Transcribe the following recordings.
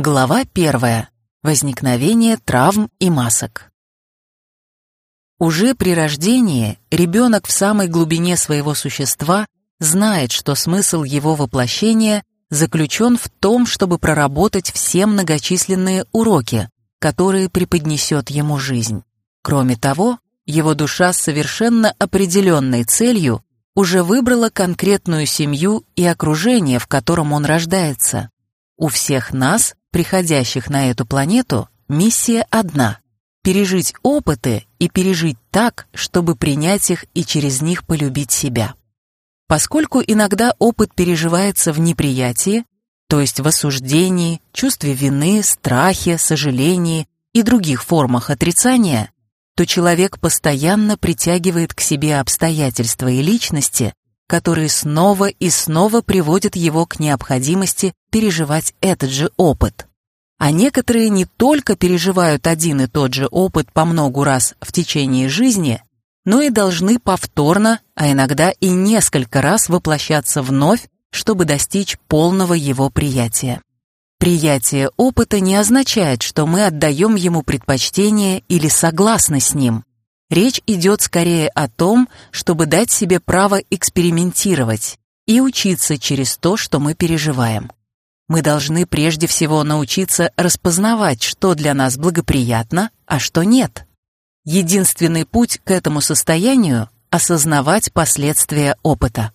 Глава первая. Возникновение травм и масок. Уже при рождении ребенок в самой глубине своего существа знает, что смысл его воплощения заключен в том, чтобы проработать все многочисленные уроки, которые преподнесет ему жизнь. Кроме того, его душа с совершенно определенной целью уже выбрала конкретную семью и окружение, в котором он рождается. У всех нас, приходящих на эту планету, миссия одна — пережить опыты и пережить так, чтобы принять их и через них полюбить себя. Поскольку иногда опыт переживается в неприятии, то есть в осуждении, чувстве вины, страхе, сожалении и других формах отрицания, то человек постоянно притягивает к себе обстоятельства и личности, которые снова и снова приводят его к необходимости переживать этот же опыт. А некоторые не только переживают один и тот же опыт по многу раз в течение жизни, но и должны повторно, а иногда и несколько раз воплощаться вновь, чтобы достичь полного его приятия. Приятие опыта не означает, что мы отдаем ему предпочтение или согласны с ним. Речь идет скорее о том, чтобы дать себе право экспериментировать и учиться через то, что мы переживаем. Мы должны прежде всего научиться распознавать, что для нас благоприятно, а что нет. Единственный путь к этому состоянию – осознавать последствия опыта.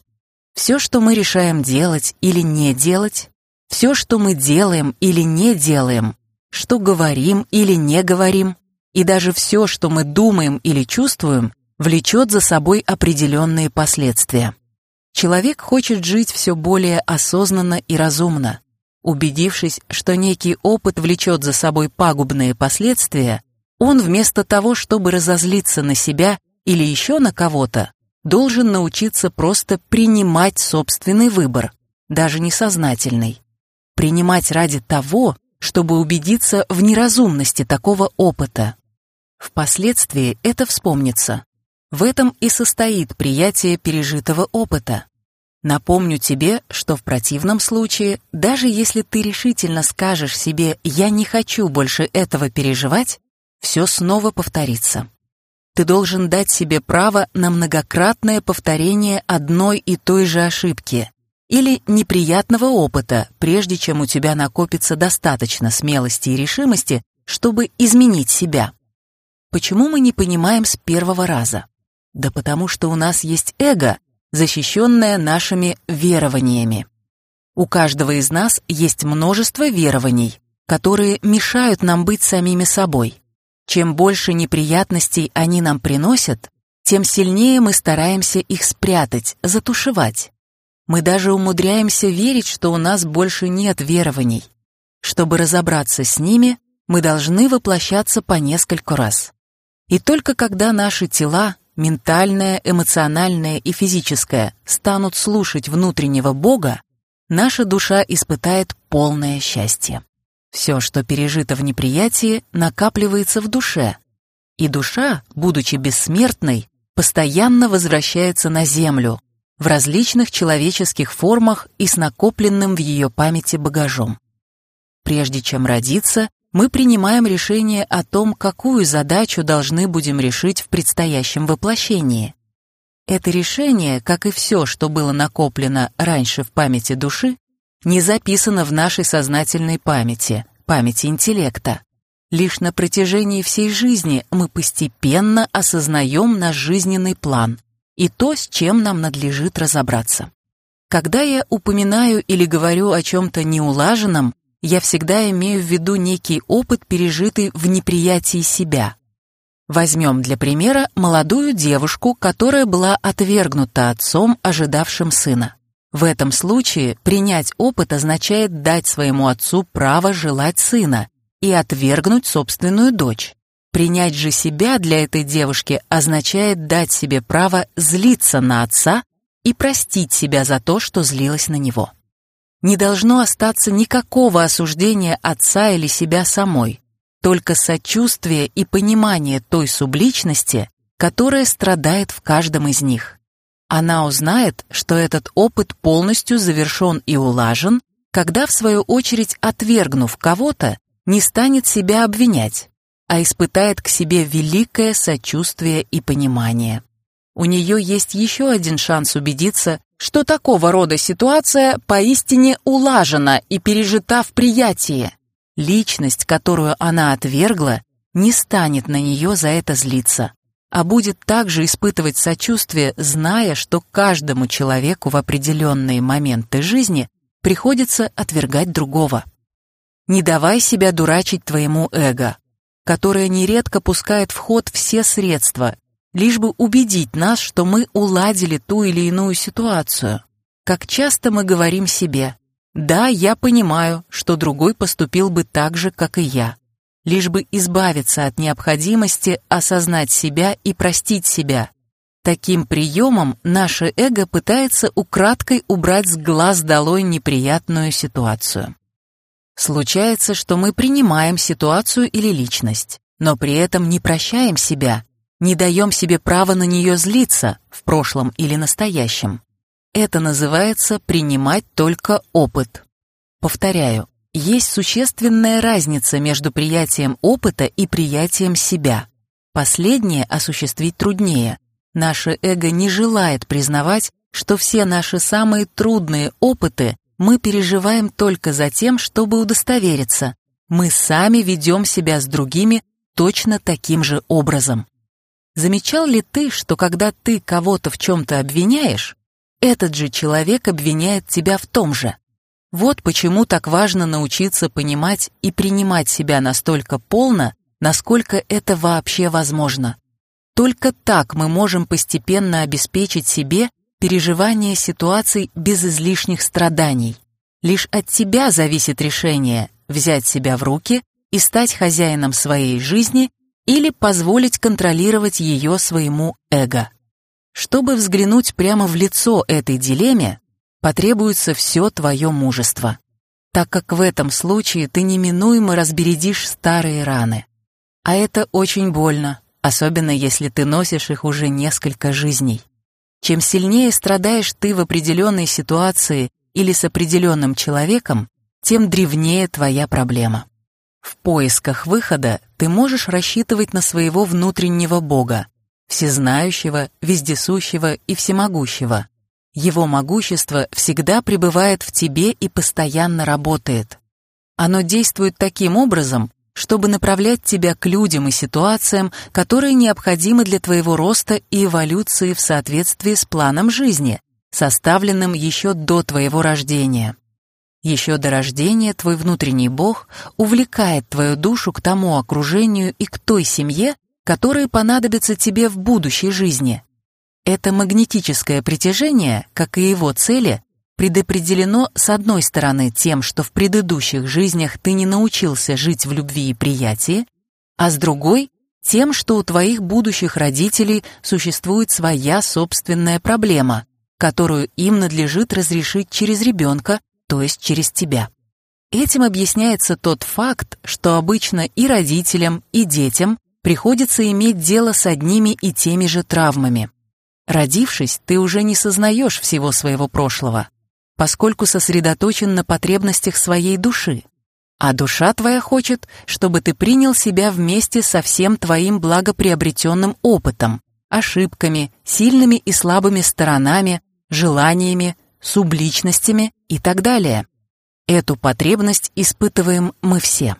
Все, что мы решаем делать или не делать, все, что мы делаем или не делаем, что говорим или не говорим, и даже все, что мы думаем или чувствуем, влечет за собой определенные последствия. Человек хочет жить все более осознанно и разумно. Убедившись, что некий опыт влечет за собой пагубные последствия, он вместо того, чтобы разозлиться на себя или еще на кого-то, должен научиться просто принимать собственный выбор, даже несознательный принимать ради того, чтобы убедиться в неразумности такого опыта. Впоследствии это вспомнится. В этом и состоит приятие пережитого опыта. Напомню тебе, что в противном случае, даже если ты решительно скажешь себе «я не хочу больше этого переживать», все снова повторится. Ты должен дать себе право на многократное повторение одной и той же ошибки, или неприятного опыта, прежде чем у тебя накопится достаточно смелости и решимости, чтобы изменить себя. Почему мы не понимаем с первого раза? Да потому что у нас есть эго, защищенное нашими верованиями. У каждого из нас есть множество верований, которые мешают нам быть самими собой. Чем больше неприятностей они нам приносят, тем сильнее мы стараемся их спрятать, затушевать. Мы даже умудряемся верить, что у нас больше нет верований. Чтобы разобраться с ними, мы должны воплощаться по нескольку раз. И только когда наши тела, ментальное, эмоциональное и физическое, станут слушать внутреннего Бога, наша душа испытает полное счастье. Все, что пережито в неприятии, накапливается в душе. И душа, будучи бессмертной, постоянно возвращается на землю, в различных человеческих формах и с накопленным в ее памяти багажом. Прежде чем родиться, мы принимаем решение о том, какую задачу должны будем решить в предстоящем воплощении. Это решение, как и все, что было накоплено раньше в памяти души, не записано в нашей сознательной памяти, памяти интеллекта. Лишь на протяжении всей жизни мы постепенно осознаем наш жизненный план, и то, с чем нам надлежит разобраться. Когда я упоминаю или говорю о чем-то неулаженном, я всегда имею в виду некий опыт, пережитый в неприятии себя. Возьмем для примера молодую девушку, которая была отвергнута отцом, ожидавшим сына. В этом случае принять опыт означает дать своему отцу право желать сына и отвергнуть собственную дочь. Принять же себя для этой девушки означает дать себе право злиться на отца и простить себя за то, что злилась на него. Не должно остаться никакого осуждения отца или себя самой, только сочувствие и понимание той субличности, которая страдает в каждом из них. Она узнает, что этот опыт полностью завершен и улажен, когда, в свою очередь, отвергнув кого-то, не станет себя обвинять, а испытает к себе великое сочувствие и понимание. У нее есть еще один шанс убедиться, что такого рода ситуация поистине улажена и пережита в приятии. Личность, которую она отвергла, не станет на нее за это злиться, а будет также испытывать сочувствие, зная, что каждому человеку в определенные моменты жизни приходится отвергать другого. Не давай себя дурачить твоему эго, которое нередко пускает в ход все средства, лишь бы убедить нас, что мы уладили ту или иную ситуацию. Как часто мы говорим себе «Да, я понимаю, что другой поступил бы так же, как и я», лишь бы избавиться от необходимости осознать себя и простить себя. Таким приемом наше эго пытается украдкой убрать с глаз долой неприятную ситуацию. Случается, что мы принимаем ситуацию или личность, но при этом не прощаем себя, не даем себе права на нее злиться в прошлом или настоящем. Это называется принимать только опыт. Повторяю, есть существенная разница между приятием опыта и приятием себя. Последнее осуществить труднее. Наше эго не желает признавать, что все наши самые трудные опыты мы переживаем только за тем, чтобы удостовериться. Мы сами ведем себя с другими точно таким же образом. Замечал ли ты, что когда ты кого-то в чем-то обвиняешь, этот же человек обвиняет тебя в том же? Вот почему так важно научиться понимать и принимать себя настолько полно, насколько это вообще возможно. Только так мы можем постепенно обеспечить себе переживание ситуаций без излишних страданий. Лишь от тебя зависит решение взять себя в руки и стать хозяином своей жизни или позволить контролировать ее своему эго. Чтобы взглянуть прямо в лицо этой дилемме, потребуется все твое мужество, так как в этом случае ты неминуемо разбередишь старые раны. А это очень больно, особенно если ты носишь их уже несколько жизней. Чем сильнее страдаешь ты в определенной ситуации или с определенным человеком, тем древнее твоя проблема. В поисках выхода ты можешь рассчитывать на своего внутреннего Бога, всезнающего, вездесущего и всемогущего, его могущество всегда пребывает в тебе и постоянно работает. Оно действует таким образом, чтобы направлять тебя к людям и ситуациям, которые необходимы для твоего роста и эволюции в соответствии с планом жизни, составленным еще до твоего рождения. Еще до рождения твой внутренний Бог увлекает твою душу к тому окружению и к той семье, которые понадобятся тебе в будущей жизни. Это магнетическое притяжение, как и его цели, предопределено с одной стороны тем, что в предыдущих жизнях ты не научился жить в любви и приятии, а с другой — тем, что у твоих будущих родителей существует своя собственная проблема, которую им надлежит разрешить через ребенка, то есть через тебя. Этим объясняется тот факт, что обычно и родителям, и детям приходится иметь дело с одними и теми же травмами. Родившись, ты уже не сознаешь всего своего прошлого, поскольку сосредоточен на потребностях своей души. А душа твоя хочет, чтобы ты принял себя вместе со всем твоим благоприобретенным опытом, ошибками, сильными и слабыми сторонами, желаниями, субличностями и так далее. Эту потребность испытываем мы все.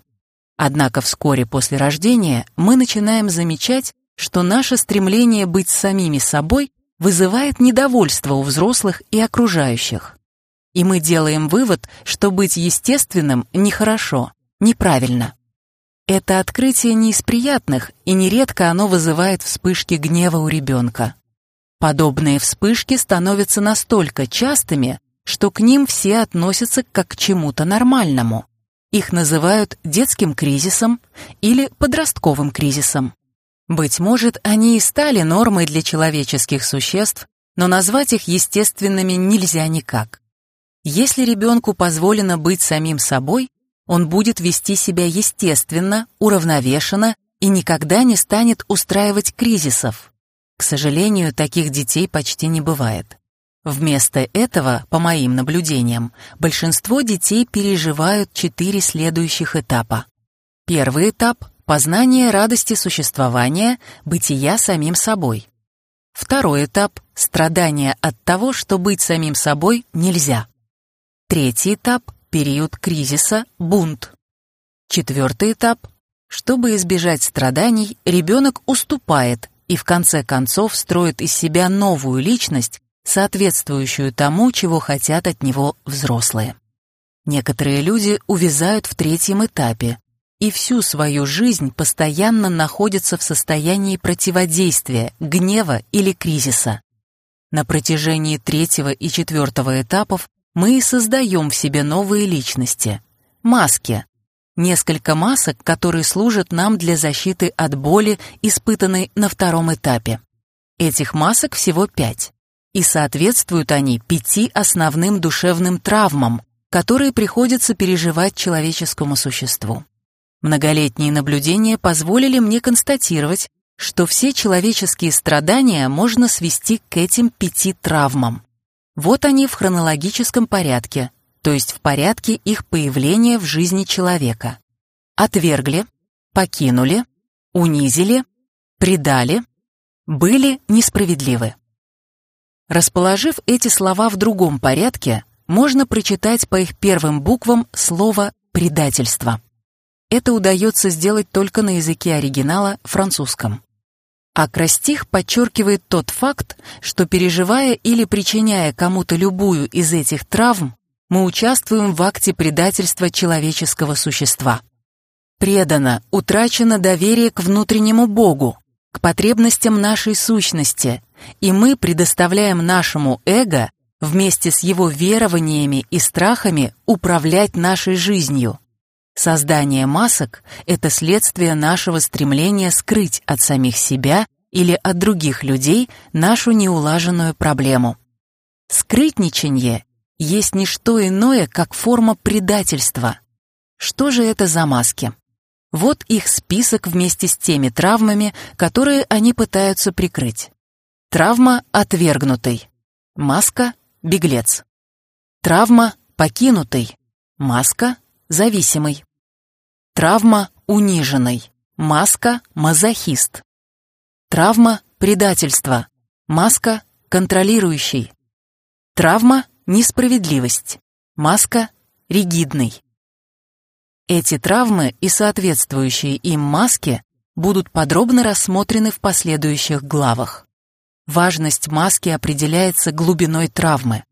Однако вскоре после рождения мы начинаем замечать, что наше стремление быть самими собой вызывает недовольство у взрослых и окружающих. И мы делаем вывод, что быть естественным нехорошо, неправильно. Это открытие не из приятных, и нередко оно вызывает вспышки гнева у ребенка. Подобные вспышки становятся настолько частыми, что к ним все относятся как к чему-то нормальному. Их называют детским кризисом или подростковым кризисом. Быть может, они и стали нормой для человеческих существ, но назвать их естественными нельзя никак. Если ребенку позволено быть самим собой, он будет вести себя естественно, уравновешенно и никогда не станет устраивать кризисов. К сожалению, таких детей почти не бывает. Вместо этого, по моим наблюдениям, большинство детей переживают четыре следующих этапа. Первый этап – познание радости существования, бытия самим собой. Второй этап – страдание от того, что быть самим собой нельзя. Третий этап – период кризиса, бунт. Четвертый этап – чтобы избежать страданий, ребенок уступает и в конце концов строит из себя новую личность, соответствующую тому, чего хотят от него взрослые. Некоторые люди увязают в третьем этапе и всю свою жизнь постоянно находятся в состоянии противодействия, гнева или кризиса. На протяжении третьего и четвертого этапов мы и создаем в себе новые личности. Маски. Несколько масок, которые служат нам для защиты от боли, испытанной на втором этапе. Этих масок всего пять и соответствуют они пяти основным душевным травмам, которые приходится переживать человеческому существу. Многолетние наблюдения позволили мне констатировать, что все человеческие страдания можно свести к этим пяти травмам. Вот они в хронологическом порядке, то есть в порядке их появления в жизни человека. Отвергли, покинули, унизили, предали, были несправедливы. Расположив эти слова в другом порядке, можно прочитать по их первым буквам слово «предательство». Это удается сделать только на языке оригинала французском. Акростих подчеркивает тот факт, что переживая или причиняя кому-то любую из этих травм, мы участвуем в акте предательства человеческого существа. Предано, утрачено доверие к внутреннему Богу, к потребностям нашей сущности, и мы предоставляем нашему эго вместе с его верованиями и страхами управлять нашей жизнью. Создание масок – это следствие нашего стремления скрыть от самих себя или от других людей нашу неулаженную проблему. Скрытничанье есть не что иное, как форма предательства. Что же это за маски? Вот их список вместе с теми травмами, которые они пытаются прикрыть. Травма отвергнутый. Маска беглец. Травма покинутый. Маска зависимый. Травма униженный. Маска мазохист. Травма предательство. Маска контролирующий. Травма несправедливость. Маска ригидный. Эти травмы и соответствующие им маски будут подробно рассмотрены в последующих главах. Важность маски определяется глубиной травмы.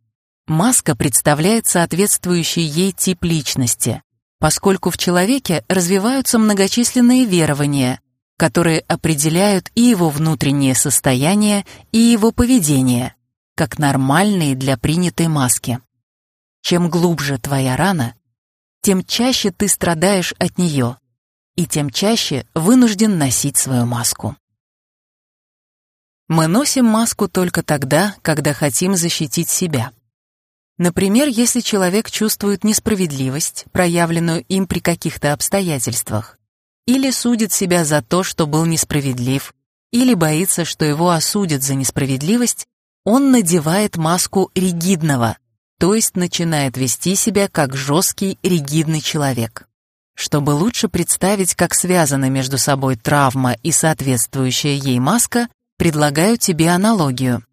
Маска представляет соответствующий ей тип личности, поскольку в человеке развиваются многочисленные верования, которые определяют и его внутреннее состояние, и его поведение, как нормальные для принятой маски. Чем глубже твоя рана, тем чаще ты страдаешь от нее, и тем чаще вынужден носить свою маску. Мы носим маску только тогда, когда хотим защитить себя. Например, если человек чувствует несправедливость, проявленную им при каких-то обстоятельствах, или судит себя за то, что был несправедлив, или боится, что его осудят за несправедливость, он надевает маску ригидного, то есть начинает вести себя как жесткий, ригидный человек. Чтобы лучше представить, как связаны между собой травма и соответствующая ей маска, предлагаю тебе аналогию.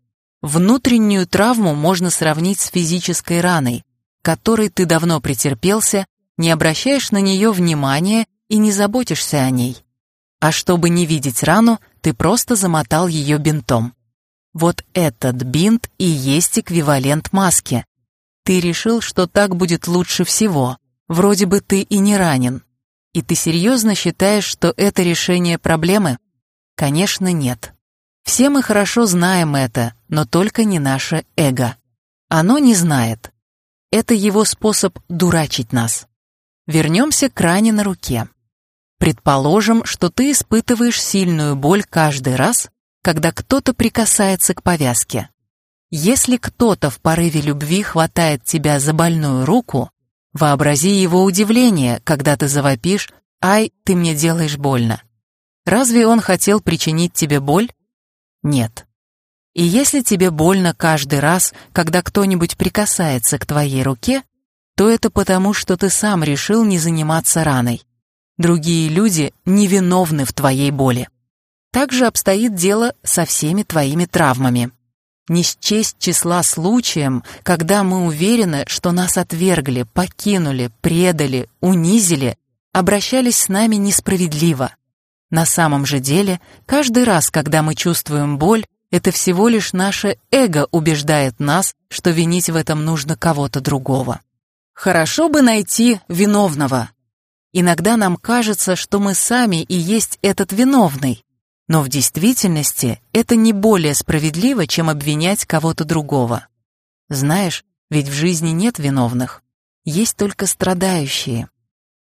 Внутреннюю травму можно сравнить с физической раной, которой ты давно претерпелся, не обращаешь на нее внимания и не заботишься о ней. А чтобы не видеть рану, ты просто замотал ее бинтом. Вот этот бинт и есть эквивалент маски, ты решил, что так будет лучше всего. Вроде бы ты и не ранен. И ты серьезно считаешь, что это решение проблемы? Конечно, нет. Все мы хорошо знаем это, но только не наше эго. Оно не знает. Это его способ дурачить нас. Вернемся к ране на руке. Предположим, что ты испытываешь сильную боль каждый раз, когда кто-то прикасается к повязке. Если кто-то в порыве любви хватает тебя за больную руку, вообрази его удивление, когда ты завопишь «Ай, ты мне делаешь больно». Разве он хотел причинить тебе боль? Нет. И если тебе больно каждый раз, когда кто-нибудь прикасается к твоей руке, то это потому, что ты сам решил не заниматься раной. Другие люди невиновны в твоей боли. Так же обстоит дело со всеми твоими травмами. Не счесть числа случаем, когда мы уверены, что нас отвергли, покинули, предали, унизили, обращались с нами несправедливо. На самом же деле, каждый раз, когда мы чувствуем боль, это всего лишь наше эго убеждает нас, что винить в этом нужно кого-то другого. Хорошо бы найти виновного. Иногда нам кажется, что мы сами и есть этот виновный, но в действительности это не более справедливо, чем обвинять кого-то другого. Знаешь, ведь в жизни нет виновных, есть только страдающие.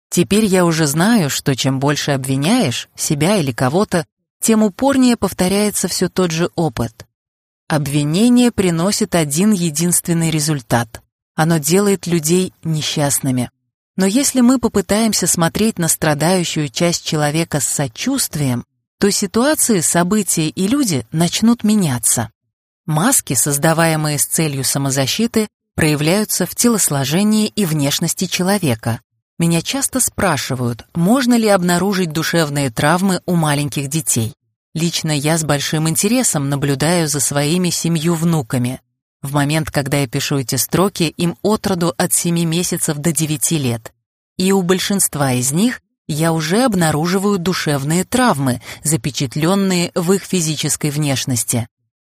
Теперь я уже знаю, что чем больше обвиняешь себя или кого-то, тем упорнее повторяется все тот же опыт. Обвинение приносит один единственный результат. Оно делает людей несчастными. Но если мы попытаемся смотреть на страдающую часть человека с сочувствием, то ситуации, события и люди начнут меняться. Маски, создаваемые с целью самозащиты, проявляются в телосложении и внешности человека. Меня часто спрашивают, можно ли обнаружить душевные травмы у маленьких детей. Лично я с большим интересом наблюдаю за своими семью внуками. В момент, когда я пишу эти строки, им от роду от 7 месяцев до 9 лет. И у большинства из них я уже обнаруживаю душевные травмы, запечатленные в их физической внешности.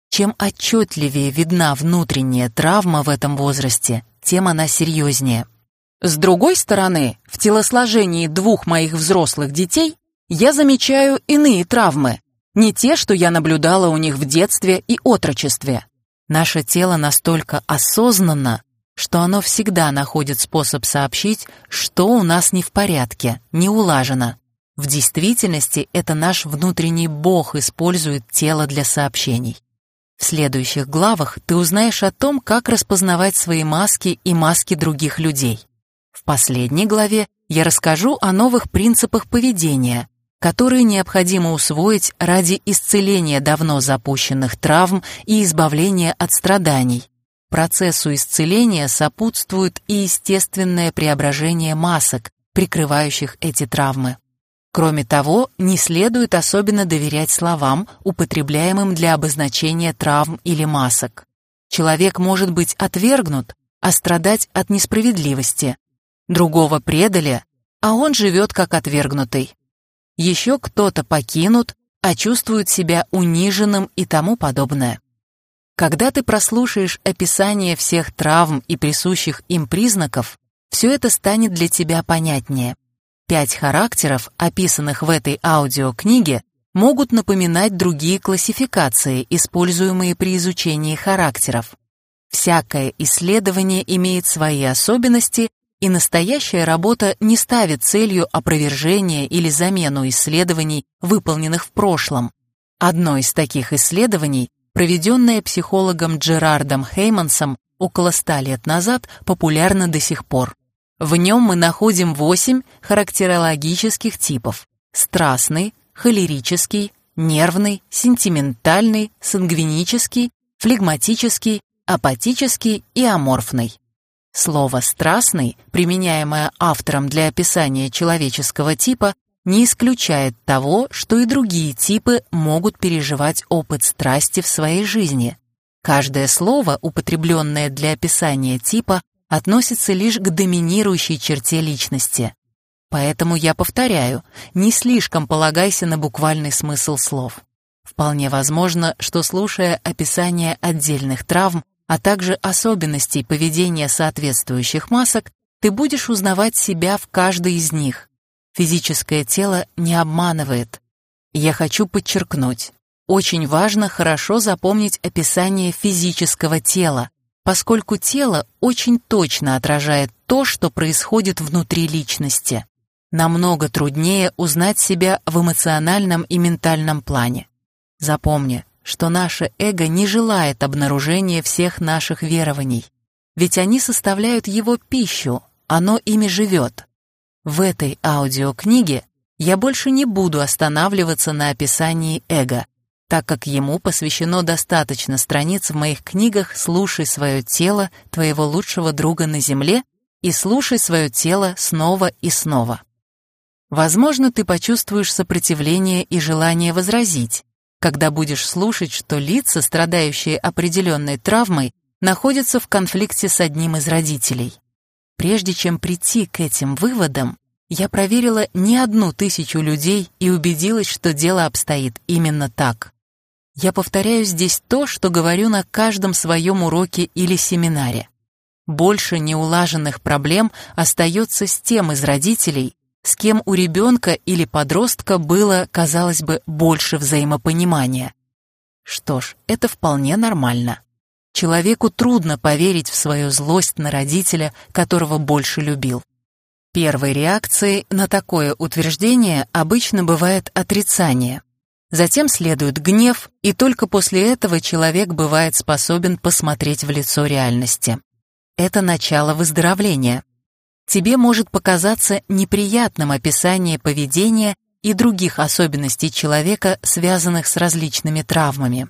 Чем отчетливее видна внутренняя травма в этом возрасте, тем она серьезнее. С другой стороны, в телосложении двух моих взрослых детей я замечаю иные травмы, не те, что я наблюдала у них в детстве и отрочестве. Наше тело настолько осознанно, что оно всегда находит способ сообщить, что у нас не в порядке, не улажено. В действительности это наш внутренний бог использует тело для сообщений. В следующих главах ты узнаешь о том, как распознавать свои маски и маски других людей. В последней главе я расскажу о новых принципах поведения, которые необходимо усвоить ради исцеления давно запущенных травм и избавления от страданий, Процессу исцеления сопутствует и естественное преображение масок, прикрывающих эти травмы. Кроме того, не следует особенно доверять словам, употребляемым для обозначения травм или масок. Человек может быть отвергнут, а страдать от несправедливости. Другого предали, а он живет как отвергнутый. Еще кто-то покинут, а чувствует себя униженным и тому подобное. Когда ты прослушаешь описание всех травм и присущих им признаков, все это станет для тебя понятнее. Пять характеров, описанных в этой аудиокниге, могут напоминать другие классификации, используемые при изучении характеров. Всякое исследование имеет свои особенности, и настоящая работа не ставит целью опровержения или замену исследований, выполненных в прошлом. Одно из таких исследований проведенное психологом Джерардом Хеймансом около ста лет назад, популярно до сих пор. В нем мы находим восемь характерологических типов – страстный, холерический, нервный, сентиментальный, сангвинический, флегматический, апатический и аморфный. Слово «страстный», применяемое автором для описания человеческого типа, не исключает того, что и другие типы могут переживать опыт страсти в своей жизни. Каждое слово, употребленное для описания типа, относится лишь к доминирующей черте личности. Поэтому я повторяю, не слишком полагайся на буквальный смысл слов. Вполне возможно, что слушая описание отдельных травм, а также особенностей поведения соответствующих масок, ты будешь узнавать себя в каждой из них, Физическое тело не обманывает. Я хочу подчеркнуть, очень важно хорошо запомнить описание физического тела, поскольку тело очень точно отражает то, что происходит внутри личности. Намного труднее узнать себя в эмоциональном и ментальном плане. Запомни, что наше эго не желает обнаружения всех наших верований, ведь они составляют его пищу, оно ими живет. В этой аудиокниге я больше не буду останавливаться на описании эго. так как ему посвящено достаточно страниц в моих книгах «Слушай свое тело, твоего лучшего друга на земле» и «Слушай свое тело снова и снова». Возможно, ты почувствуешь сопротивление и желание возразить, когда будешь слушать, что лица, страдающие определенной травмой, находятся в конфликте с одним из родителей. Прежде чем прийти к этим выводам, я проверила не одну тысячу людей и убедилась, что дело обстоит именно так. Я повторяю здесь то, что говорю на каждом своем уроке или семинаре. Больше неулаженных проблем остается с тем из родителей, с кем у ребенка или подростка было, казалось бы, больше взаимопонимания. Что ж, это вполне нормально. Человеку трудно поверить в свою злость на родителя, которого больше любил. Первой реакцией на такое утверждение обычно бывает отрицание. Затем следует гнев, и только после этого человек бывает способен посмотреть в лицо реальности. Это начало выздоровления. Тебе может показаться неприятным описание поведения и других особенностей человека, связанных с различными травмами.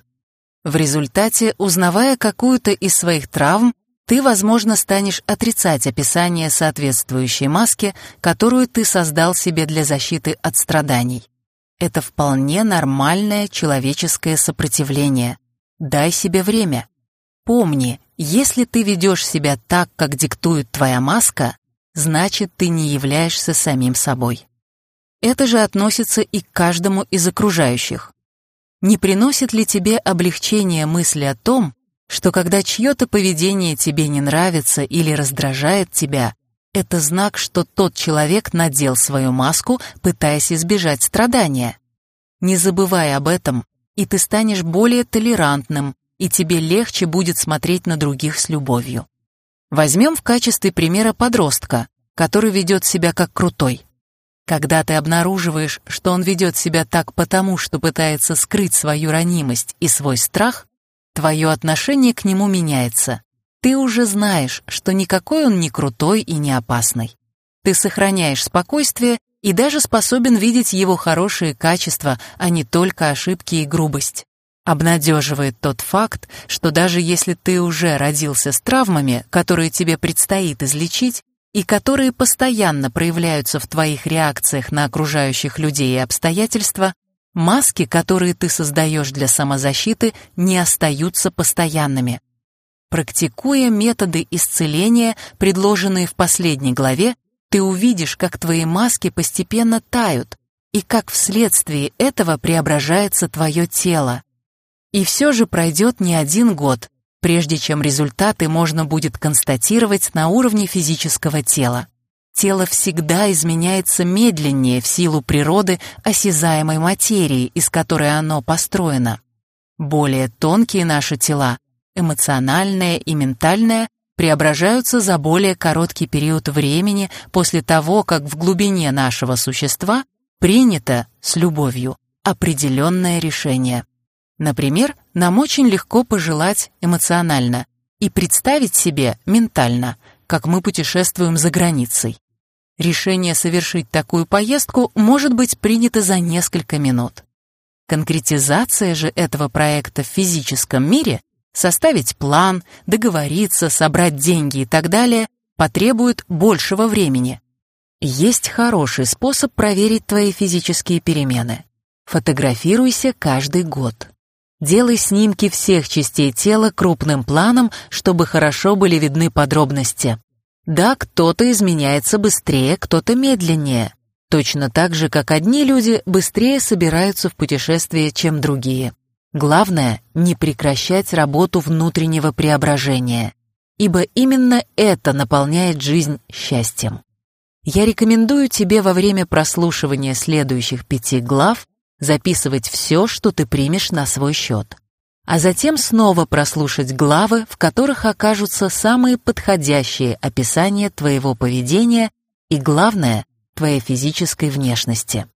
В результате, узнавая какую-то из своих травм, ты, возможно, станешь отрицать описание соответствующей маски, которую ты создал себе для защиты от страданий. Это вполне нормальное человеческое сопротивление. Дай себе время. Помни, если ты ведешь себя так, как диктует твоя маска, значит, ты не являешься самим собой. Это же относится и к каждому из окружающих. Не приносит ли тебе облегчение мысли о том, что когда чье-то поведение тебе не нравится или раздражает тебя, это знак, что тот человек надел свою маску, пытаясь избежать страдания. Не забывай об этом, и ты станешь более толерантным, и тебе легче будет смотреть на других с любовью. Возьмем в качестве примера подростка, который ведет себя как крутой. Когда ты обнаруживаешь, что он ведет себя так потому, что пытается скрыть свою ранимость и свой страх, твое отношение к нему меняется. Ты уже знаешь, что никакой он не крутой и не опасный. Ты сохраняешь спокойствие и даже способен видеть его хорошие качества, а не только ошибки и грубость. Обнадеживает тот факт, что даже если ты уже родился с травмами, которые тебе предстоит излечить, и которые постоянно проявляются в твоих реакциях на окружающих людей и обстоятельства, маски, которые ты создаешь для самозащиты, не остаются постоянными. Практикуя методы исцеления, предложенные в последней главе, ты увидишь, как твои маски постепенно тают, и как вследствие этого преображается твое тело. И все же пройдет не один год, прежде чем результаты можно будет констатировать на уровне физического тела. Тело всегда изменяется медленнее в силу природы осязаемой материи, из которой оно построено. Более тонкие наши тела эмоциональное и ментальное преображаются за более короткий период времени после того, как в глубине нашего существа принято с любовью определенное решение. Например, нам очень легко пожелать эмоционально и представить себе ментально, как мы путешествуем за границей. Решение совершить такую поездку может быть принято за несколько минут. Конкретизация же этого проекта в физическом мире Составить план, договориться, собрать деньги и так далее потребует большего времени. Есть хороший способ проверить твои физические перемены. Фотографируйся каждый год. Делай снимки всех частей тела крупным планом, чтобы хорошо были видны подробности. Да, кто-то изменяется быстрее, кто-то медленнее. Точно так же, как одни люди быстрее собираются в путешествие, чем другие. Главное — не прекращать работу внутреннего преображения, ибо именно это наполняет жизнь счастьем. Я рекомендую тебе во время прослушивания следующих пяти глав записывать все, что ты примешь на свой счет, а затем снова прослушать главы, в которых окажутся самые подходящие описания твоего поведения и, главное, твоей физической внешности.